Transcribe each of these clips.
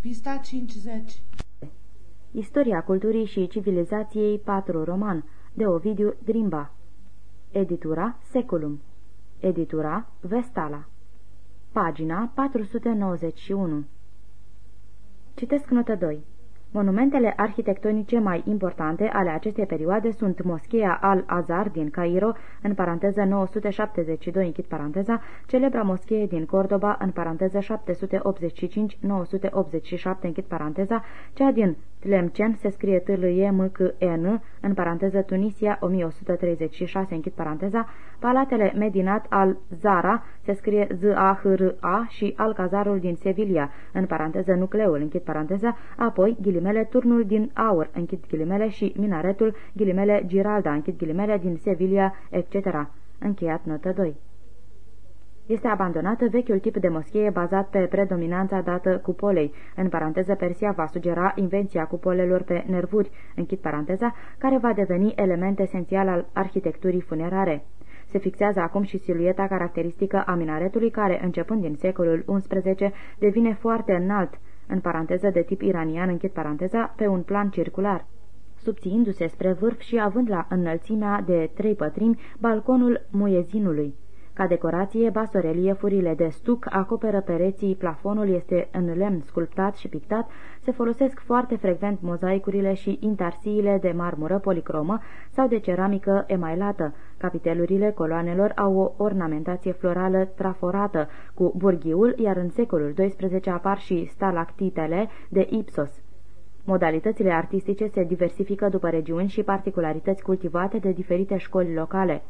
Pista 50 Istoria culturii și civilizației 4 roman de Ovidiu Drimba Editura Seculum. Editura Vestala. Pagina 491 Citesc notă 2 Monumentele arhitectonice mai importante ale acestei perioade sunt Moscheea al-Azhar din Cairo, în paranteză 972, închid paranteza, celebra moschee din Cordoba, în paranteză 785-987, închid paranteza, cea din Tlemcen se scrie t l e m c e n în paranteză Tunisia 1136, închid paranteza, palatele Medinat al Zara se scrie z a h r a și Alcazarul din Sevilla, în paranteză nucleul, închid paranteza, apoi ghilimele turnul din aur, închid ghilimele și minaretul ghilimele Giralda, închid ghilimele din Sevilla, etc. Încheiat notă 2. Este abandonată vechiul tip de moschee bazat pe predominanța dată cupolei. În paranteză, Persia va sugera invenția cupolelor pe nervuri, închid paranteza, care va deveni element esențial al arhitecturii funerare. Se fixează acum și silueta caracteristică a minaretului, care, începând din secolul XI, devine foarte înalt, în paranteză de tip iranian, închid paranteza, pe un plan circular subțiindu-se spre vârf și având la înălțimea de trei pătrimi balconul muiezinului. Ca decorație, basoreliefurile de stuc acoperă pereții, plafonul este în lemn sculptat și pictat, se folosesc foarte frecvent mozaicurile și intarsiile de marmură policromă sau de ceramică emailată. Capitelurile coloanelor au o ornamentație florală traforată cu burghiul, iar în secolul XII apar și stalactitele de Ipsos. Modalitățile artistice se diversifică după regiuni și particularități cultivate de diferite școli locale.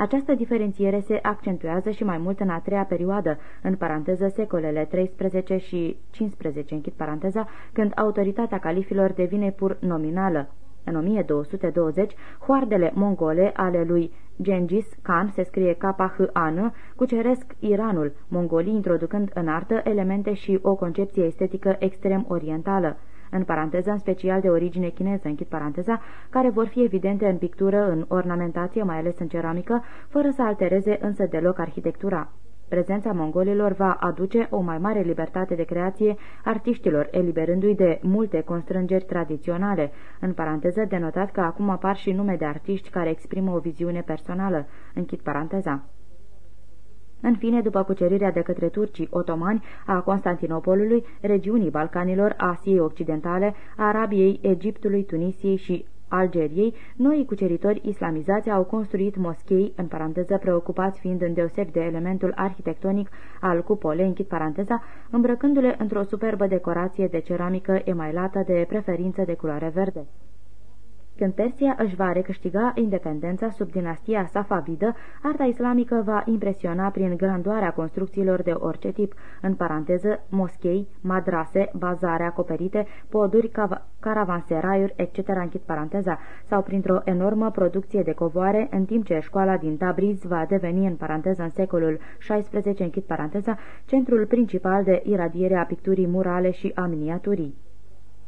Această diferențiere se accentuează și mai mult în a treia perioadă, în paranteză secolele 13 și 15, închid paranteza, când autoritatea califilor devine pur nominală. În 1220, hoardele mongole ale lui Gengis Khan, se scrie k h a n cuceresc Iranul, mongolii introducând în artă elemente și o concepție estetică extrem orientală în paranteză, în special de origine chineză, închid paranteza, care vor fi evidente în pictură, în ornamentație, mai ales în ceramică, fără să altereze însă deloc arhitectura. Prezența mongolilor va aduce o mai mare libertate de creație artiștilor, eliberându-i de multe constrângeri tradiționale, în paranteză denotat că acum apar și nume de artiști care exprimă o viziune personală. Închid paranteza. În fine, după cucerirea de către turcii otomani a Constantinopolului, regiunii Balcanilor, Asiei Occidentale, Arabiei, Egiptului, Tunisiei și Algeriei, noi cuceritori islamizați au construit moschei, în paranteză preocupați fiind îndeosebi de elementul arhitectonic al cupolei, închid paranteza, îmbrăcându-le într-o superbă decorație de ceramică emailată de preferință de culoare verde. Când Persia își va recâștiga independența sub dinastia safavidă, arta islamică va impresiona prin grandoarea construcțiilor de orice tip, în paranteză, moschei, madrase, bazare acoperite, poduri, caravanseraiuri, etc., închid paranteza, sau printr-o enormă producție de covoare, în timp ce școala din Tabriz va deveni, în paranteză, în secolul XVI, închid paranteza, centrul principal de iradiere a picturii murale și a miniaturii.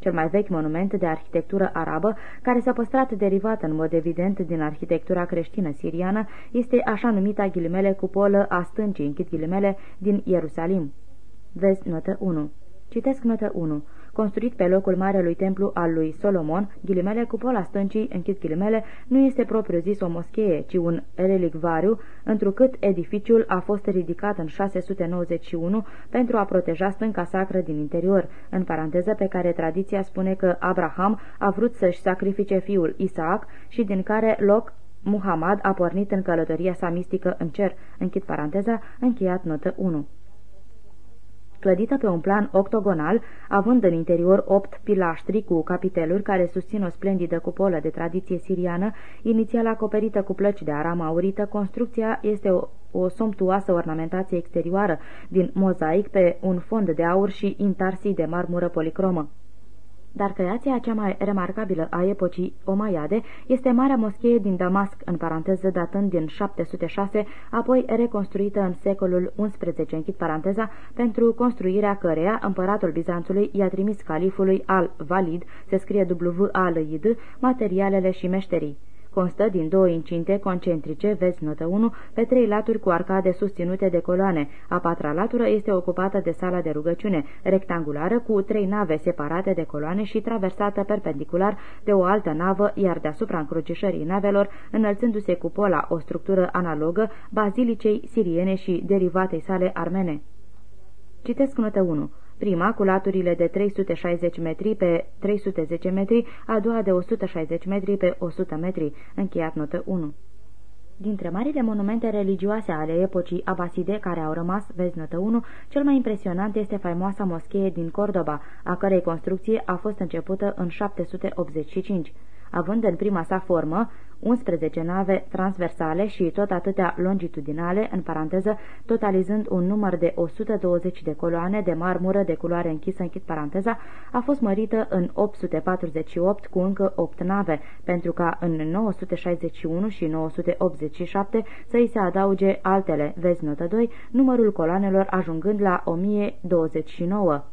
Cel mai vechi monument de arhitectură arabă, care s-a păstrat derivat în mod evident din arhitectura creștină siriană, este așa numita ghilimele cupolă a stâncii, închid ghilimele, din Ierusalim. Vezi notă 1. Citesc notă 1 construit pe locul marelui templu al lui Solomon, ghilimele, cupola stâncii, închid ghilimele, nu este propriu-zis o moschee, ci un relicvariu, întrucât edificiul a fost ridicat în 691 pentru a proteja stânca sacră din interior, în paranteză pe care tradiția spune că Abraham a vrut să-și sacrifice fiul Isaac și din care loc Muhammad a pornit în călătoria sa mistică în cer, închid paranteza, încheiat notă 1 clădită pe un plan octogonal, având în interior opt pilaștri cu capiteluri care susțin o splendidă cupolă de tradiție siriană, inițial acoperită cu plăci de aramă aurită, construcția este o, o somptuoasă ornamentație exterioară din mozaic pe un fond de aur și intarsii de marmură policromă. Dar creația cea mai remarcabilă a epocii Omaiade este Marea Moschee din Damasc, în paranteză datând din 706, apoi reconstruită în secolul XI, închid paranteza, pentru construirea căreia împăratul Bizanțului i-a trimis califului al-Valid, se scrie w a l i d materialele și meșterii. Constă din două incinte concentrice, vezi notă 1, pe trei laturi cu arcade susținute de coloane. A patra latură este ocupată de sala de rugăciune, rectangulară cu trei nave separate de coloane și traversată perpendicular de o altă navă, iar deasupra încrucișării navelor, înălțându-se cupola, o structură analogă bazilicei siriene și derivatei sale armene. Citesc notă 1. Prima, cu laturile de 360 metri pe 310 metri, a doua de 160 metri pe 100 metri. Încheiat notă 1. Dintre marile monumente religioase ale epocii abaside care au rămas, vezi notă 1, cel mai impresionant este faimoasa moschee din Cordoba, a cărei construcție a fost începută în 785 având în prima sa formă 11 nave transversale și tot atâtea longitudinale, în paranteză, totalizând un număr de 120 de coloane de marmură de culoare închisă, închid paranteza, a fost mărită în 848 cu încă 8 nave, pentru ca în 961 și 987 să îi se adauge altele, vezi notă 2, numărul coloanelor ajungând la 1029.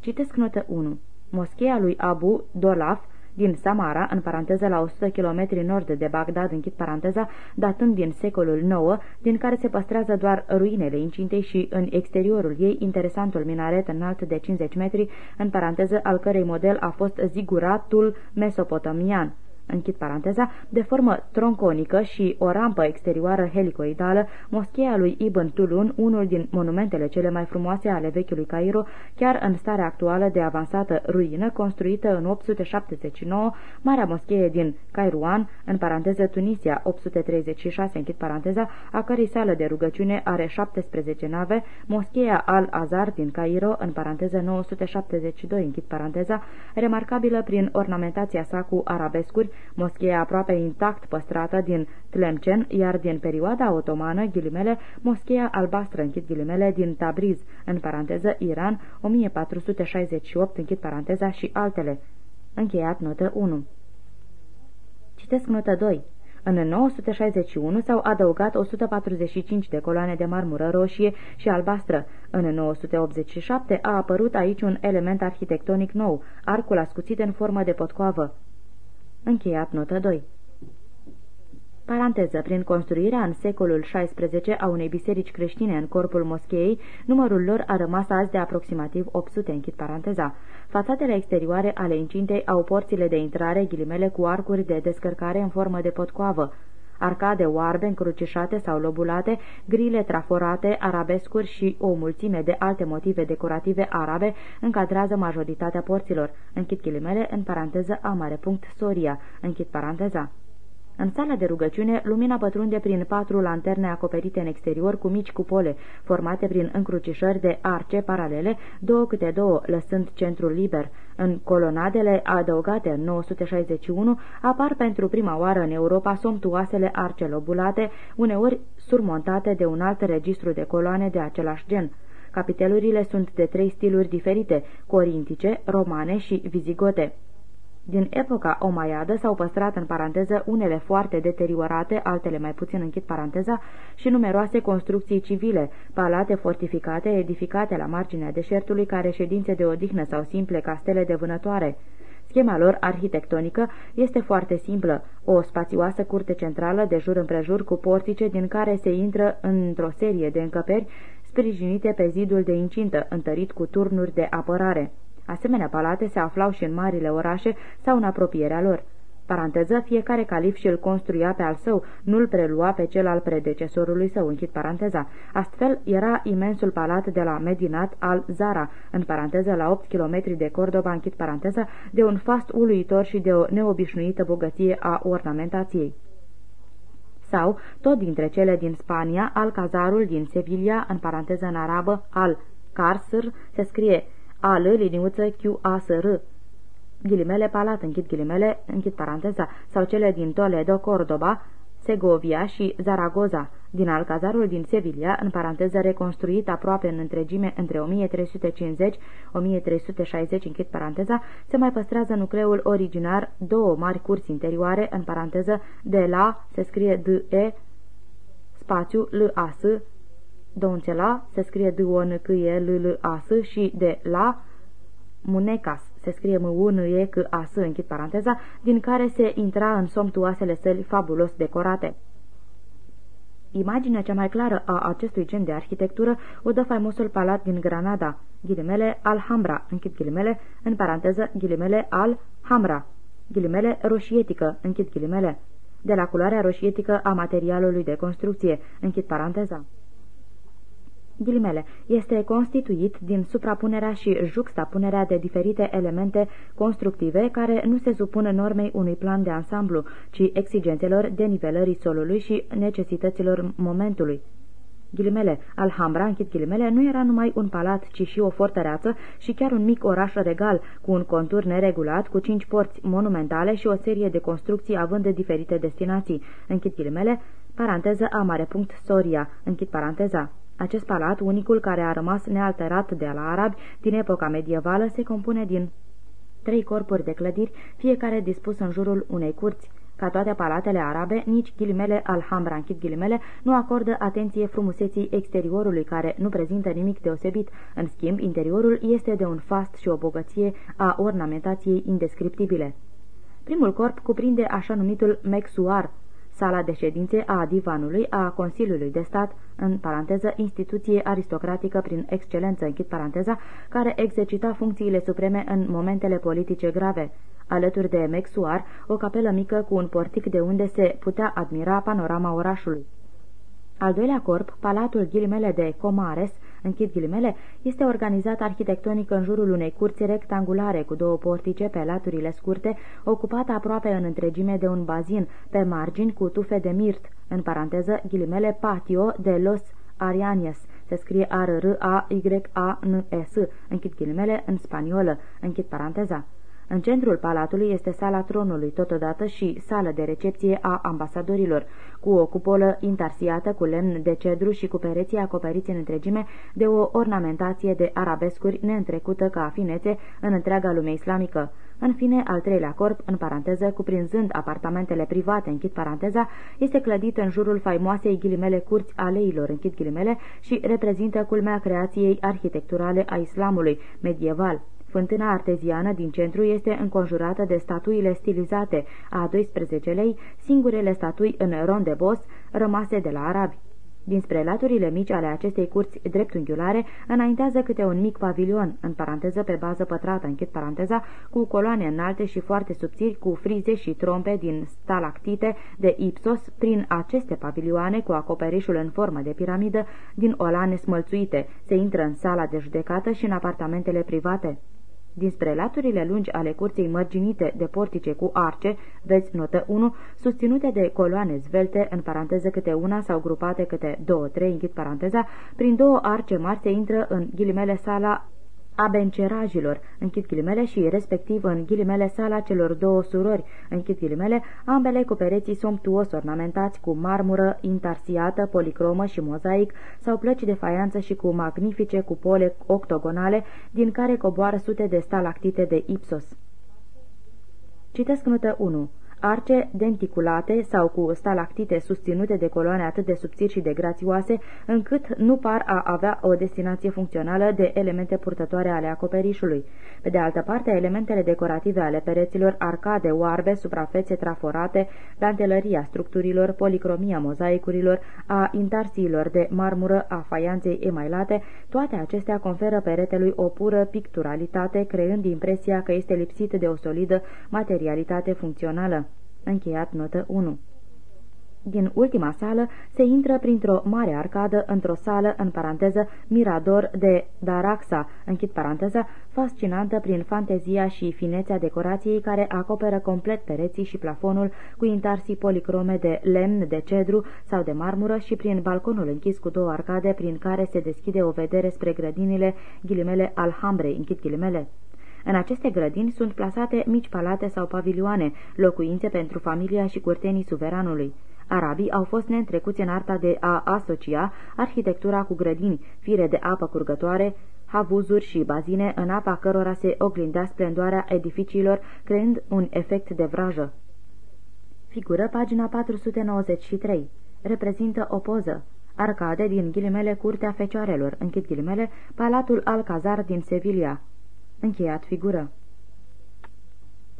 Citesc notă 1. Moscheea lui Abu Dolaf, din Samara, în paranteză la 100 km nord de Bagdad, închid paranteza, datând din secolul IX, din care se păstrează doar ruinele incintei și în exteriorul ei interesantul minaret înalt de 50 metri, în paranteză al cărei model a fost ziguratul mesopotamian închid paranteza, de formă tronconică și o rampă exterioară helicoidală, moscheea lui Ibn Tulun, unul din monumentele cele mai frumoase ale vechiului Cairo, chiar în starea actuală de avansată ruină, construită în 879, Marea Moschee din Cairuan, în paranteză Tunisia 836, închid paranteza, a cărei sală de rugăciune are 17 nave, Moscheea Al-Azhar din Cairo, în paranteză 972, închid paranteza, remarcabilă prin ornamentația sa cu arabescuri, moscheea aproape intact păstrată din Tlemcen, iar din perioada otomană, ghilimele, moscheea albastră, închid ghilimele, din Tabriz, în paranteză Iran, 1468, închid paranteza, și altele. Încheiat notă 1. Citesc notă 2. În 961 s-au adăugat 145 de coloane de marmură roșie și albastră. În 987 a apărut aici un element arhitectonic nou, arcul ascuțit în formă de potcoavă. Încheiat notă 2. Paranteză, prin construirea în secolul XVI a unei biserici creștine în corpul moscheei, numărul lor a rămas azi de aproximativ 800, închid paranteza. Fațadele exterioare ale incintei au porțile de intrare, ghilimele cu arcuri de descărcare în formă de potcoavă arcade oarbe încrucișate sau lobulate, grile traforate, arabescuri și o mulțime de alte motive decorative arabe încadrează majoritatea porților. Închid ghilimele în paranteză a mare punct Soria. Închid paranteza. În sala de rugăciune, lumina pătrunde prin patru lanterne acoperite în exterior cu mici cupole, formate prin încrucișări de arce paralele, două câte două, lăsând centrul liber. În colonadele adăugate în 961 apar pentru prima oară în Europa somptuoasele arce lobulate, uneori surmontate de un alt registru de coloane de același gen. Capitelurile sunt de trei stiluri diferite, corintice, romane și vizigote. Din epoca omaiadă s-au păstrat în paranteză unele foarte deteriorate, altele mai puțin închid paranteza, și numeroase construcții civile, palate fortificate, edificate la marginea deșertului, care ședințe de odihnă sau simple castele de vânătoare. Schema lor arhitectonică este foarte simplă, o spațioasă curte centrală de jur împrejur cu portice din care se intră într-o serie de încăperi sprijinite pe zidul de incintă, întărit cu turnuri de apărare. Asemenea palate se aflau și în marile orașe sau în apropierea lor. Paranteză, fiecare calif și îl construia pe al său, nu-l prelua pe cel al predecesorului său, închid paranteza. Astfel era imensul palat de la Medinat al Zara, în paranteză la 8 km de Cordoba, închid paranteza, de un fast uluitor și de o neobișnuită bogăție a ornamentației sau, tot dintre cele din Spania, al cazarul din Sevilla, în paranteză în arabă, al Carsr, se scrie a L, liniuță, Q, A, S, R, ghilimele palat, închid ghilimele, închid paranteza, sau cele din Toledo, Cordoba, Segovia și Zaragoza, din Alcazarul din Sevilla, în paranteză reconstruit aproape în întregime între 1350-1360, închid paranteza, se mai păstrează nucleul originar, două mari curți interioare, în paranteză, de la, se scrie D-E, spațiu L-A-S, Doncela se scrie d o n c e l l a s și de la Munecas. se scrie m u n e c a s închid paranteza, din care se intra în somptuoasele săli fabulos decorate. Imaginea cea mai clară a acestui gen de arhitectură o dă faimosul palat din Granada, ghilimele Alhambra, închid ghilimele, în paranteză ghilimele Al-Hamra, ghilimele roșietică, închid ghilimele, de la culoarea roșietică a materialului de construcție, închid paranteza ghilimele, este constituit din suprapunerea și juxtapunerea de diferite elemente constructive care nu se supun normei unui plan de ansamblu, ci exigențelor denivelării solului și necesităților momentului. Ghilimele, Alhambra, închid ghilimele, nu era numai un palat, ci și o fortăreață și chiar un mic oraș regal, cu un contur neregulat, cu cinci porți monumentale și o serie de construcții având de diferite destinații. Închid ghilimele, paranteză a mare punct Soria, închid paranteza. Acest palat, unicul care a rămas nealterat de la arabi din epoca medievală, se compune din trei corpuri de clădiri, fiecare dispus în jurul unei curți. Ca toate palatele arabe, nici ghilimele Alhambra, închid ghilimele, nu acordă atenție frumuseții exteriorului, care nu prezintă nimic deosebit. În schimb, interiorul este de un fast și o bogăție a ornamentației indescriptibile. Primul corp cuprinde așa numitul mexuar, sala de ședințe a divanului a Consiliului de Stat, în paranteză, instituție aristocratică prin excelență, închid paranteza, care exercita funcțiile supreme în momentele politice grave. Alături de Mexuar, o capelă mică cu un portic de unde se putea admira panorama orașului. Al doilea corp, Palatul Ghilimele de Comares, închid ghilimele, este organizat arhitectonic în jurul unei curți rectangulare cu două portice pe laturile scurte, ocupată aproape în întregime de un bazin, pe margini cu tufe de mirt, în paranteză ghilimele patio de los Arianies, se scrie A-R-R-A-Y-A-N-E-S, închid ghilimele în spaniolă, închid paranteza. În centrul palatului este sala tronului, totodată și sală de recepție a ambasadorilor, cu o cupolă intarsiată cu lemn de cedru și cu pereții acoperiți în întregime de o ornamentație de arabescuri neîntrecută ca finețe în întreaga lume islamică. În fine, al treilea corp, în paranteză, cuprinzând apartamentele private, închid paranteza, este clădit în jurul faimoasei ghilimele curți aleilor, închid ghilimele, și reprezintă culmea creației arhitecturale a islamului medieval. Fântâna arteziană din centru este înconjurată de statuile stilizate a 12-lei, singurele statui în rondebos rămase de la arabi. Dinspre laturile mici ale acestei curți dreptunghiulare înaintează câte un mic pavilion, în paranteză pe bază pătrată, închid paranteza, cu coloane înalte și foarte subțiri, cu frize și trompe din stalactite de ipsos, prin aceste pavilioane cu acoperișul în formă de piramidă din olane smălțuite, se intră în sala de judecată și în apartamentele private. Dinspre laturile lungi ale curții mărginite de portice cu arce, vezi notă 1, susținute de coloane zvelte, în paranteză câte una sau grupate câte două, trei, închid paranteza, prin două arce mari se intră în ghilimele sala a bencerajilor, închid ghilimele, și respectiv în ghilimele sala celor două surori, închid ghilimele, ambele cu pereții somptuos ornamentați cu marmură intarsiată, policromă și mozaic sau plăci de faianță și cu magnifice cupole octogonale, din care coboară sute de stalactite de ipsos. Citesc notă 1 arce denticulate sau cu stalactite susținute de coloane atât de subțiri și de grațioase, încât nu par a avea o destinație funcțională de elemente purtătoare ale acoperișului. Pe de altă parte, elementele decorative ale pereților, arcade, oarbe, suprafețe traforate, dantelăria structurilor, policromia mozaicurilor, a intarsiilor de marmură, a faianței emailate, toate acestea conferă peretelui o pură picturalitate, creând impresia că este lipsit de o solidă materialitate funcțională. Încheiat notă 1 din ultima sală se intră printr-o mare arcadă într-o sală, în paranteză, Mirador de Daraxa, închid paranteza, fascinantă prin fantezia și finețea decorației care acoperă complet pereții și plafonul cu intarsii policrome de lemn, de cedru sau de marmură și prin balconul închis cu două arcade prin care se deschide o vedere spre grădinile ghilimele Alhambrei, închid ghilimele. În aceste grădini sunt plasate mici palate sau pavilioane, locuințe pentru familia și curtenii suveranului. Arabii au fost neîntrecuți în arta de a asocia arhitectura cu grădini, fire de apă curgătoare, havuzuri și bazine în apa cărora se oglindea splendoarea edificiilor, creând un efect de vrajă. Figură pagina 493. Reprezintă o poză. Arcade din ghilimele Curtea Fecioarelor, închid ghilimele, Palatul Alcazar din Sevilla. Încheiat figură.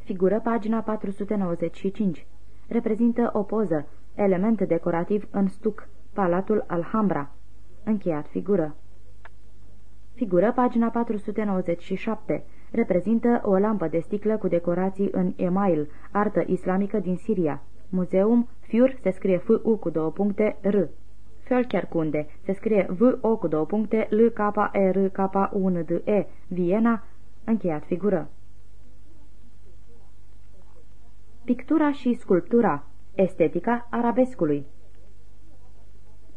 Figură pagina 495. Reprezintă o poză, element decorativ în stuc, Palatul Alhambra. Încheiat figură. Figură pagina 497. Reprezintă o lampă de sticlă cu decorații în email, artă islamică din Siria. Muzeum Fiur se scrie f u cu două puncte R. Völkerkunde se scrie v o cu două puncte L K E R K U N D E. Viena. Încheiat figură. Pictura și sculptura. Estetica arabescului.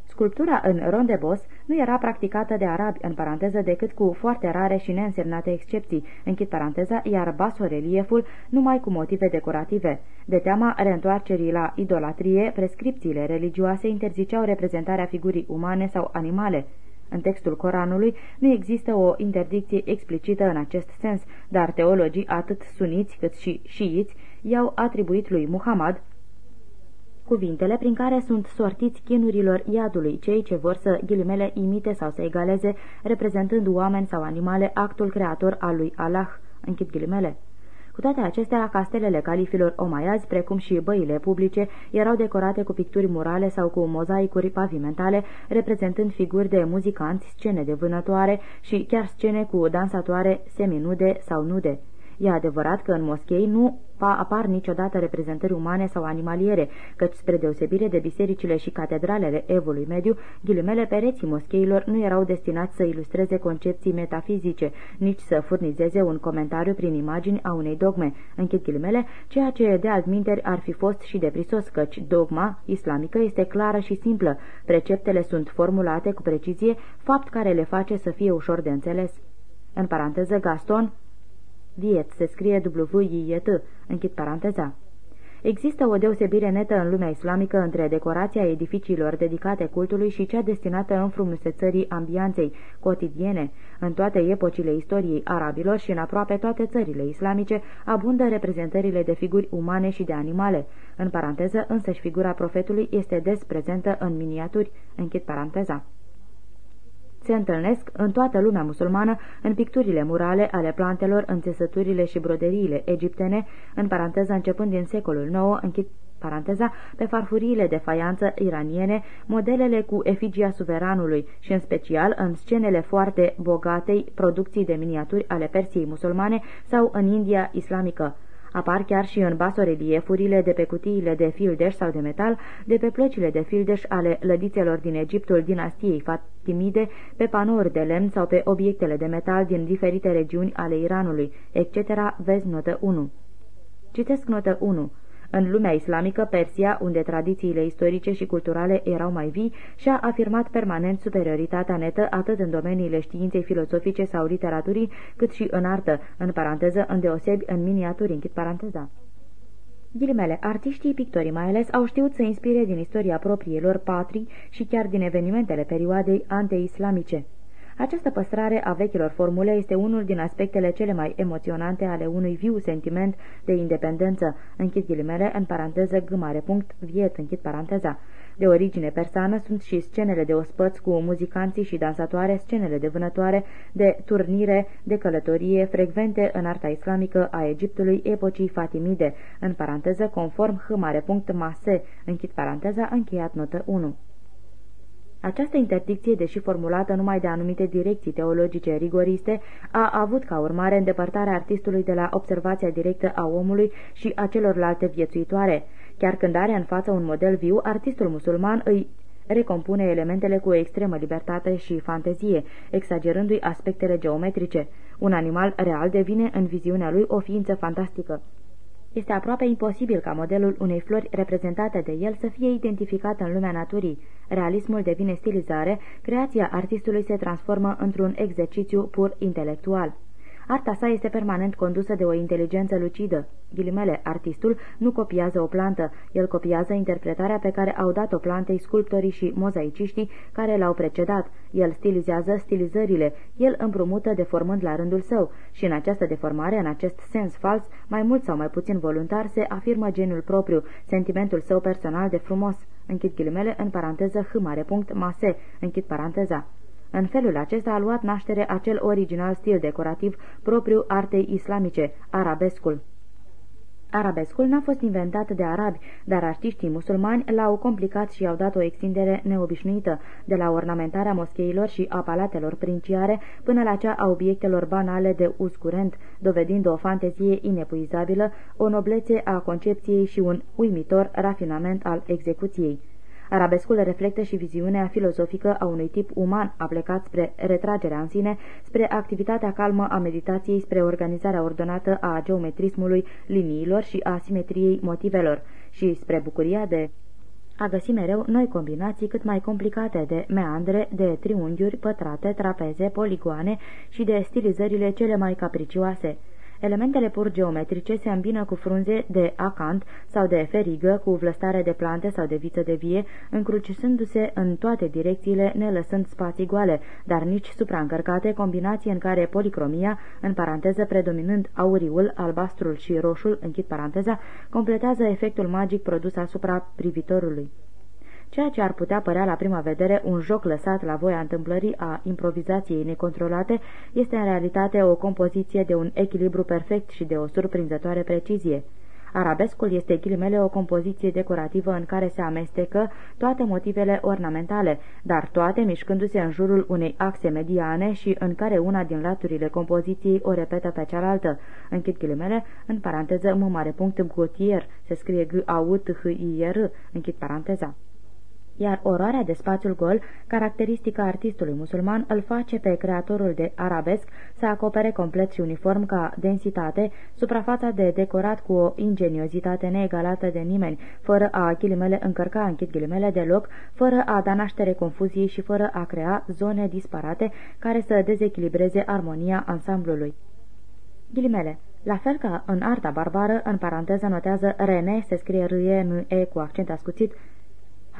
Sculptura în rondebos nu era practicată de arabi, în paranteză, decât cu foarte rare și neînsemnate excepții, închid paranteza, iar basorelieful numai cu motive decorative. De teama reîntoarcerii la idolatrie, prescripțiile religioase interziceau reprezentarea figurii umane sau animale. În textul Coranului nu există o interdicție explicită în acest sens, dar teologii, atât suniți cât și șiiți, i-au atribuit lui Muhammad cuvintele prin care sunt sortiți chinurilor iadului, cei ce vor să ghilimele imite sau să egaleze, reprezentând oameni sau animale, actul creator al lui Allah. Închid ghilimele. Cu toate acestea, castelele califilor omaiazi, precum și băile publice, erau decorate cu picturi murale sau cu mozaicuri pavimentale, reprezentând figuri de muzicanți, scene de vânătoare și chiar scene cu dansatoare seminude sau nude. E adevărat că în moschei nu apar niciodată reprezentări umane sau animaliere, căci spre deosebire de bisericile și catedralele evului mediu, ghilimele pereții moscheilor nu erau destinați să ilustreze concepții metafizice, nici să furnizeze un comentariu prin imagini a unei dogme, închid ghilimele, ceea ce de altminteri ar fi fost și deprisos, căci dogma islamică este clară și simplă, preceptele sunt formulate cu precizie, fapt care le face să fie ușor de înțeles. În paranteză, Gaston Viet se scrie W-I-E-T, închid paranteza. Există o deosebire netă în lumea islamică între decorația edificiilor dedicate cultului și cea destinată înfrumusețării ambianței cotidiene. În toate epocile istoriei arabilor și în aproape toate țările islamice abundă reprezentările de figuri umane și de animale. În paranteză, însăși figura profetului este des prezentă în miniaturi. Închid paranteza se întâlnesc în toată lumea musulmană în picturile murale ale plantelor, în țesăturile și broderiile egiptene, în paranteză începând din secolul IX, închid paranteza, pe farfuriile de faianță iraniene, modelele cu efigia suveranului și în special în scenele foarte bogatei producții de miniaturi ale Persiei musulmane sau în India islamică. Apar chiar și în basoreliefurile de pe cutiile de fildeș sau de metal, de pe plăcile de fildeș ale lădițelor din Egiptul dinastiei Fatimide, pe panouri de lemn sau pe obiectele de metal din diferite regiuni ale Iranului, etc. Vezi notă 1. Citesc notă 1. În lumea islamică, Persia, unde tradițiile istorice și culturale erau mai vii, și-a afirmat permanent superioritatea netă atât în domeniile științei filosofice sau literaturii, cât și în artă, în paranteză, îndeosebi în miniaturi, închid paranteza. Ghilimele, artiștii pictorii mai ales au știut să inspire din istoria propriilor patrii și chiar din evenimentele perioadei anteislamice. Această păstrare a vechilor formule este unul din aspectele cele mai emoționante ale unui viu sentiment de independență, închid ghilimele, în paranteză gâmare punct, viet, închid paranteza. De origine persană sunt și scenele de ospăți cu muzicanții și dansatoare, scenele de vânătoare, de turnire, de călătorie, frecvente în arta islamică a Egiptului epocii Fatimide, în paranteză conform punct mase, închid paranteza, încheiat notă 1. Această interdicție, deși formulată numai de anumite direcții teologice rigoriste, a avut ca urmare îndepărtarea artistului de la observația directă a omului și a celorlalte viețuitoare. Chiar când are în față un model viu, artistul musulman îi recompune elementele cu extremă libertate și fantezie, exagerându-i aspectele geometrice. Un animal real devine în viziunea lui o ființă fantastică. Este aproape imposibil ca modelul unei flori reprezentate de el să fie identificat în lumea naturii. Realismul devine stilizare, creația artistului se transformă într-un exercițiu pur intelectual. Arta sa este permanent condusă de o inteligență lucidă. Ghilimele, artistul nu copiază o plantă, el copiază interpretarea pe care au dat-o plantei sculptorii și mozaiciștii care l-au precedat. El stilizează stilizările, el împrumută deformând la rândul său și în această deformare, în acest sens fals, mai mult sau mai puțin voluntar, se afirmă geniul propriu, sentimentul său personal de frumos. Închid ghilimele în paranteză h mare punct mase, închid paranteza. În felul acesta a luat naștere acel original stil decorativ propriu artei islamice, arabescul. Arabescul n-a fost inventat de arabi, dar artiștii musulmani l-au complicat și i-au dat o extindere neobișnuită, de la ornamentarea moscheilor și a palatelor princiare până la cea a obiectelor banale de uz curent, dovedind o fantezie inepuizabilă, o noblețe a concepției și un uimitor rafinament al execuției. Arabescul reflectă și viziunea filozofică a unui tip uman aplecat spre retragerea în sine, spre activitatea calmă a meditației, spre organizarea ordonată a geometrismului liniilor și a simetriei motivelor și spre bucuria de a găsi mereu noi combinații cât mai complicate de meandre, de triunghiuri, pătrate, trapeze, poligoane și de stilizările cele mai capricioase. Elementele pur geometrice se îmbină cu frunze de acant sau de ferigă, cu vlăstare de plante sau de viță de vie, încrucișându-se în toate direcțiile, ne lăsând spații goale, dar nici supraîncărcate, combinații în care policromia, în paranteză predominând auriul, albastrul și roșul, închid paranteza, completează efectul magic produs asupra privitorului. Ceea ce ar putea părea la prima vedere un joc lăsat la voia întâmplării a improvizației necontrolate, este în realitate o compoziție de un echilibru perfect și de o surprinzătoare precizie. Arabescul este ghilimele o compoziție decorativă în care se amestecă toate motivele ornamentale, dar toate mișcându-se în jurul unei axe mediane și în care una din laturile compoziției o repetă pe cealaltă. Închid ghilimele, în paranteză, m mare punct Gautier, se scrie g a u t h i r închid paranteza iar oroarea de spațiul gol, caracteristică artistului musulman, îl face pe creatorul de arabesc să acopere complet și uniform ca densitate suprafața de decorat cu o ingeniozitate neegalată de nimeni, fără a ghilimele încărca închid ghilimele deloc, fără a da naștere confuziei și fără a crea zone disparate care să dezechilibreze armonia ansamblului. Ghilimele la fel ca în arta barbară, în paranteză notează Rene, se scrie r e n e cu accent ascuțit,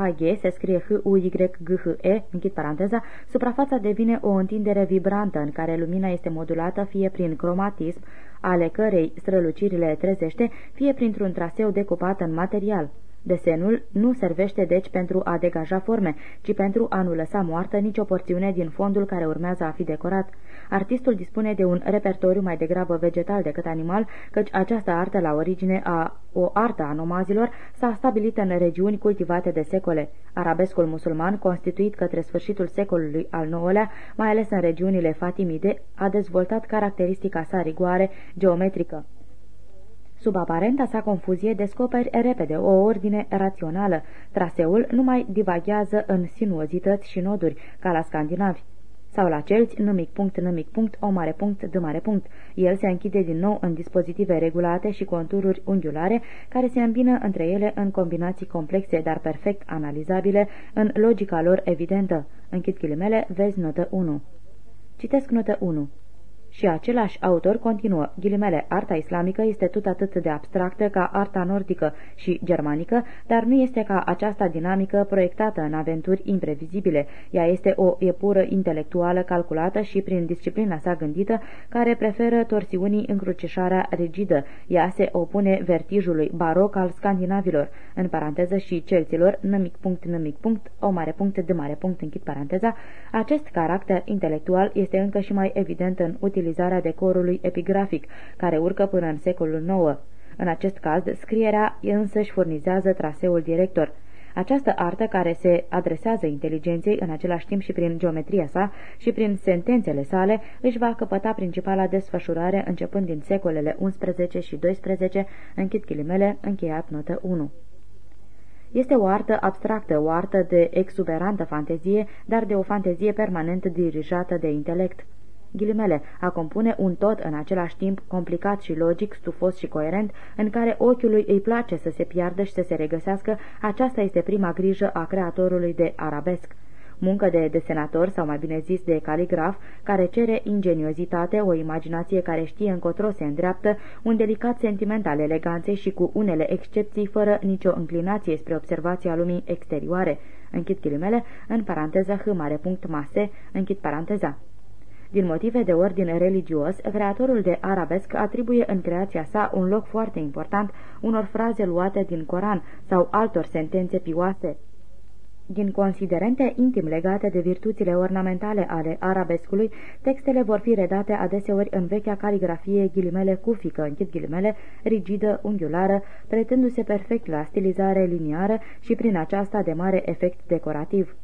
HG se scrie H-U-Y-G-H-E, închid paranteza, suprafața devine o întindere vibrantă în care lumina este modulată fie prin cromatism, ale cărei strălucirile trezește, fie printr-un traseu decupat în material. Desenul nu servește deci pentru a degaja forme, ci pentru a nu lăsa moartă nicio porțiune din fondul care urmează a fi decorat. Artistul dispune de un repertoriu mai degrabă vegetal decât animal, căci această artă la origine a o artă a nomazilor s-a stabilit în regiuni cultivate de secole. Arabescul musulman, constituit către sfârșitul secolului al IX-lea, mai ales în regiunile fatimide, a dezvoltat caracteristica sa rigoare geometrică. Sub aparenta sa confuzie descoperi repede o ordine rațională. Traseul nu mai divaghează în sinuozități și noduri, ca la scandinavi sau la celți, nimic punct, nimic punct, o mare punct, d mare punct. El se închide din nou în dispozitive regulate și contururi unghiulare, care se îmbină între ele în combinații complexe, dar perfect analizabile, în logica lor evidentă. Închid ghilimele, vezi notă 1. Citesc notă 1. Și același autor continuă, ghilimele, arta islamică este tot atât de abstractă ca arta nordică și germanică, dar nu este ca aceasta dinamică proiectată în aventuri imprevizibile. Ea este o epură intelectuală calculată și prin disciplina sa gândită, care preferă torsiunii încrucișarea rigidă. Ea se opune vertijului baroc al scandinavilor, în paranteză și celților, nămic punct, nămic punct, o mare punct, de mare punct, închid paranteza. Acest caracter intelectual este încă și mai evident în utilizarea utilizarea decorului epigrafic, care urcă până în secolul IX. În acest caz, scrierea însăși furnizează traseul director. Această artă care se adresează inteligenței în același timp și prin geometria sa și prin sentențele sale își va căpăta principala desfășurare începând din secolele 11 și 12, închid ghilimele, încheiat notă 1. Este o artă abstractă, o artă de exuberantă fantezie, dar de o fantezie permanent dirijată de intelect ghilimele, a compune un tot în același timp complicat și logic, stufos și coerent, în care ochiului îi place să se piardă și să se regăsească, aceasta este prima grijă a creatorului de arabesc muncă de desenator sau mai bine zis de caligraf, care cere ingeniozitate, o imaginație care știe încotro se îndreaptă, un delicat sentiment al eleganței și cu unele excepții fără nicio înclinație spre observația lumii exterioare. Închid ghilimele, în paranteză h mare punct mase, închid paranteza. Din motive de ordine religios, creatorul de arabesc atribuie în creația sa un loc foarte important unor fraze luate din Coran sau altor sentențe pioase. Din considerente intim legate de virtuțile ornamentale ale arabescului, textele vor fi redate adeseori în vechea caligrafie ghilimele cufică, închid ghilimele, rigidă, unghiulară, pretându-se perfect la stilizare liniară și prin aceasta de mare efect decorativ.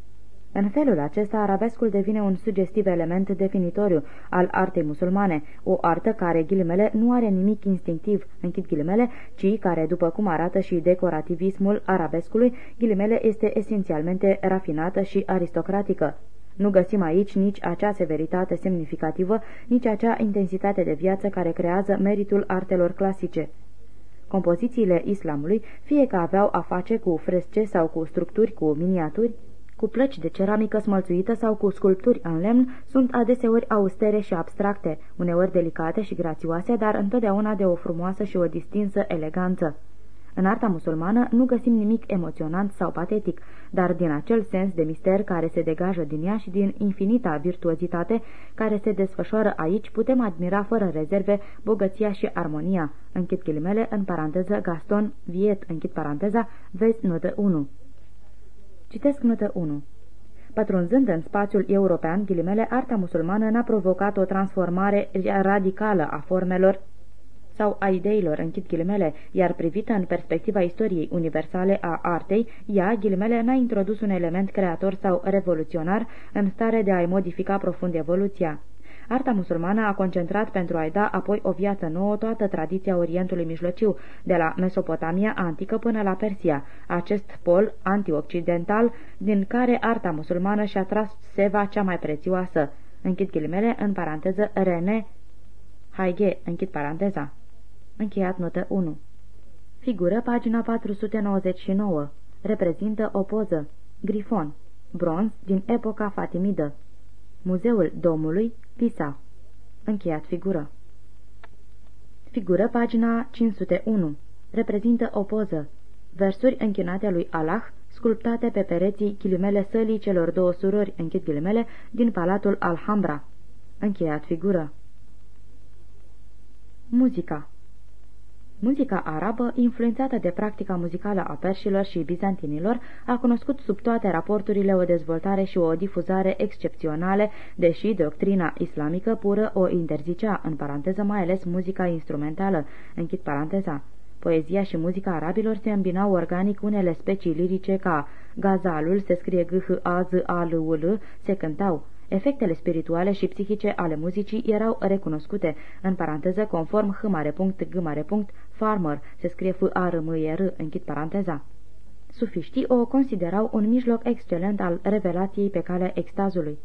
În felul acesta, arabescul devine un sugestiv element definitoriu al artei musulmane, o artă care, ghilimele, nu are nimic instinctiv, închid ghilimele, ci care, după cum arată și decorativismul arabescului, ghilimele este esențialmente rafinată și aristocratică. Nu găsim aici nici acea severitate semnificativă, nici acea intensitate de viață care creează meritul artelor clasice. Compozițiile islamului, fie că aveau a face cu fresce sau cu structuri cu miniaturi, cu plăci de ceramică smălțuită sau cu sculpturi în lemn, sunt adeseori austere și abstracte, uneori delicate și grațioase, dar întotdeauna de o frumoasă și o distinsă eleganță. În arta musulmană nu găsim nimic emoționant sau patetic, dar din acel sens de mister care se degajă din ea și din infinita virtuozitate care se desfășoară aici, putem admira fără rezerve bogăția și armonia. Închid ghilimele, în paranteză Gaston Viet, închid paranteza, vezi notă 1. Citesc notă 1. Pătrunzând în spațiul european, ghilimele, arta musulmană n-a provocat o transformare radicală a formelor sau a ideilor, închid ghilimele, iar privită în perspectiva istoriei universale a artei, ea, ghilimele, n-a introdus un element creator sau revoluționar în stare de a-i modifica profund evoluția. Arta musulmană a concentrat pentru a-i da apoi o viață nouă toată tradiția Orientului Mijlociu, de la Mesopotamia antică până la Persia, acest pol antioccidental din care arta musulmană și-a tras seva cea mai prețioasă. Închid ghilimele, în paranteză, Rene Haige, închid paranteza. Încheiat notă 1. Figură pagina 499. Reprezintă o poză. Grifon. Bronz din epoca fatimidă. Muzeul Domului, Pisa. Încheiat figură. Figură pagina 501. Reprezintă o poză. Versuri închinate lui Allah, sculptate pe pereții ghilimele sălii celor două surori, închid ghilimele, din palatul Alhambra. Încheiat figură. Muzica Muzica arabă, influențată de practica muzicală a perșilor și bizantinilor, a cunoscut sub toate raporturile o dezvoltare și o difuzare excepționale, deși doctrina islamică pură o interzicea, în paranteză mai ales muzica instrumentală, închid paranteza. Poezia și muzica arabilor se îmbinau organic unele specii lirice ca gazalul, se scrie g h a z a l u l se cântau. Efectele spirituale și psihice ale muzicii erau recunoscute, în paranteză conform h mare punct, g mare punct, farmer, se scrie f a r m e r închid paranteza. Sufiștii o considerau un mijloc excelent al revelației pe calea extazului.